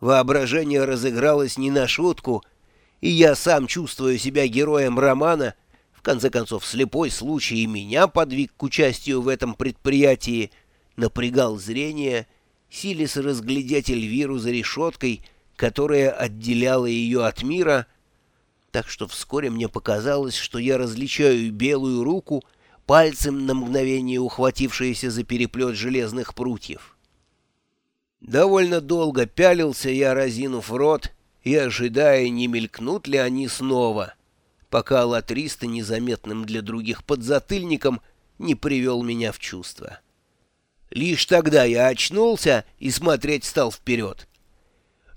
Воображение разыгралось не на шутку, и я сам, чувствуя себя героем романа, в конце концов, слепой случай и меня подвиг к участию в этом предприятии, напрягал зрение, силясь разглядеть Эльвиру за решеткой, которая отделяла ее от мира, так что вскоре мне показалось, что я различаю белую руку, пальцем на мгновение ухватившееся за переплет железных прутьев. Довольно долго пялился я, разинув рот, и ожидая, не мелькнут ли они снова, пока латриста незаметным для других подзатыльником не привел меня в чувство. Лишь тогда я очнулся и смотреть стал вперед.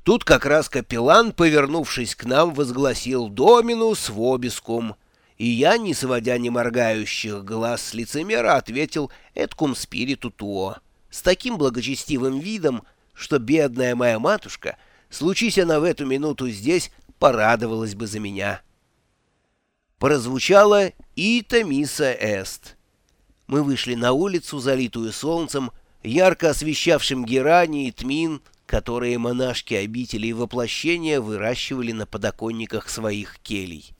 Тут как раз капеллан, повернувшись к нам, возгласил «Доминус вобискум», и я, не сводя не моргающих глаз с лицемера, ответил «Эткум спириту туо» с таким благочестивым видом, что бедная моя матушка, случись она в эту минуту здесь, порадовалась бы за меня. Прозвучало «Ита мисса эст». Мы вышли на улицу, залитую солнцем, ярко освещавшим герани и тмин, которые монашки обители и воплощения выращивали на подоконниках своих келей.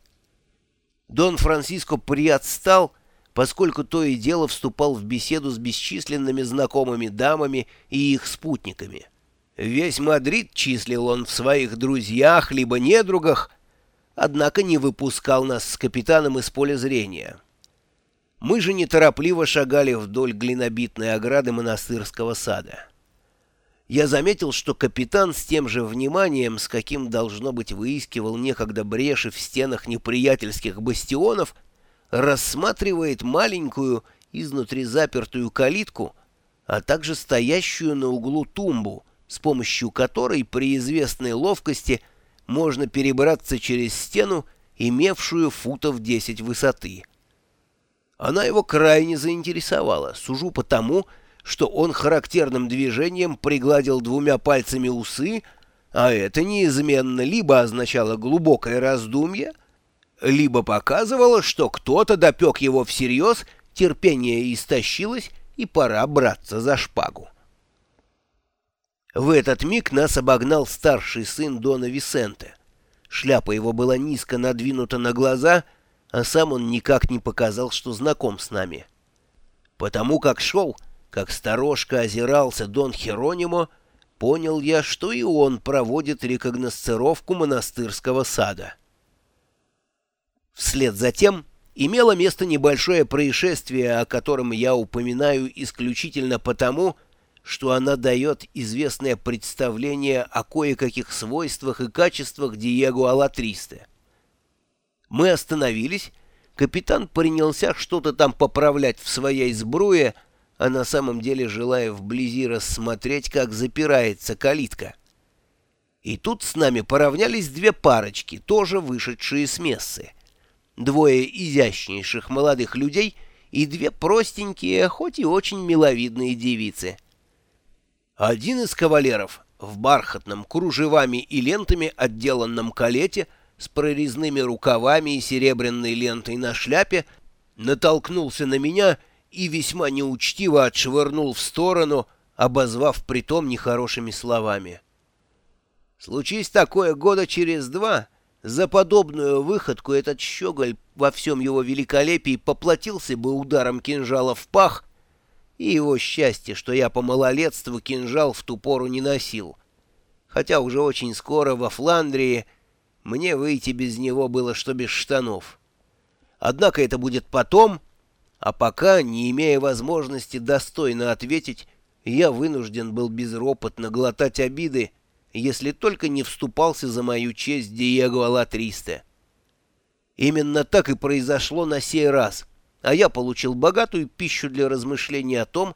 Дон Франциско приотстал, поскольку то и дело вступал в беседу с бесчисленными знакомыми дамами и их спутниками. Весь Мадрид числил он в своих друзьях либо недругах, однако не выпускал нас с капитаном из поля зрения. Мы же неторопливо шагали вдоль глинобитной ограды монастырского сада. Я заметил, что капитан с тем же вниманием, с каким, должно быть, выискивал некогда бреши в стенах неприятельских бастионов, рассматривает маленькую, изнутри запертую калитку, а также стоящую на углу тумбу, с помощью которой при известной ловкости можно перебраться через стену, имевшую футов 10 высоты. Она его крайне заинтересовала, сужу потому, что он характерным движением пригладил двумя пальцами усы, а это неизменно либо означало глубокое раздумье, либо показывало, что кто-то допек его всерьез, терпение истощилось, и пора браться за шпагу. В этот миг нас обогнал старший сын Дона Висенте. Шляпа его была низко надвинута на глаза, а сам он никак не показал, что знаком с нами. Потому как шел, как сторожка озирался Дон Херонимо, понял я, что и он проводит рекогносцировку монастырского сада. Вслед за тем имело место небольшое происшествие, о котором я упоминаю исключительно потому, что она дает известное представление о кое-каких свойствах и качествах Диего Алатристе. Мы остановились, капитан принялся что-то там поправлять в своей сбруе, а на самом деле желая вблизи рассмотреть, как запирается калитка. И тут с нами поравнялись две парочки, тоже вышедшие с мессы двое изящнейших молодых людей и две простенькие, хоть и очень миловидные девицы. Один из кавалеров в бархатном, кружевами и лентами отделанном калете с прорезными рукавами и серебряной лентой на шляпе натолкнулся на меня и весьма неучтиво отшвырнул в сторону, обозвав притом нехорошими словами. Случись такое года через два, за подобную выходку этот щеголь во всем его великолепии поплатился бы ударом кинжала в пах, и его счастье, что я по малолетству кинжал в ту пору не носил. Хотя уже очень скоро во Фландрии мне выйти без него было что без штанов. Однако это будет потом, а пока, не имея возможности достойно ответить, я вынужден был безропотно глотать обиды, если только не вступался за мою честь Диего Алатристе. Именно так и произошло на сей раз, а я получил богатую пищу для размышлений о том,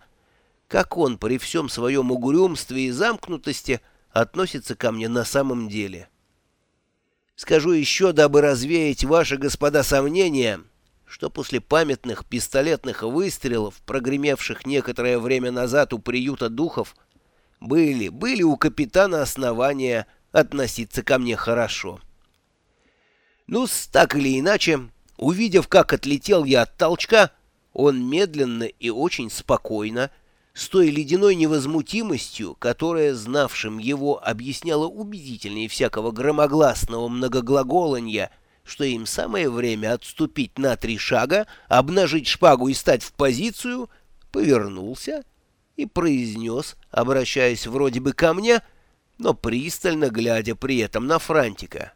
как он при всем своем угрюмстве и замкнутости относится ко мне на самом деле. Скажу еще, дабы развеять ваши, господа, сомнения, что после памятных пистолетных выстрелов, прогремевших некоторое время назад у приюта духов, были, были у капитана основания относиться ко мне хорошо. ну так или иначе, увидев, как отлетел я от толчка, он медленно и очень спокойно, с той ледяной невозмутимостью, которая знавшим его объясняла убедительнее всякого громогласного многоглаголанья, что им самое время отступить на три шага, обнажить шпагу и стать в позицию, повернулся и произнес, обращаясь вроде бы ко мне, но пристально глядя при этом на Франтика.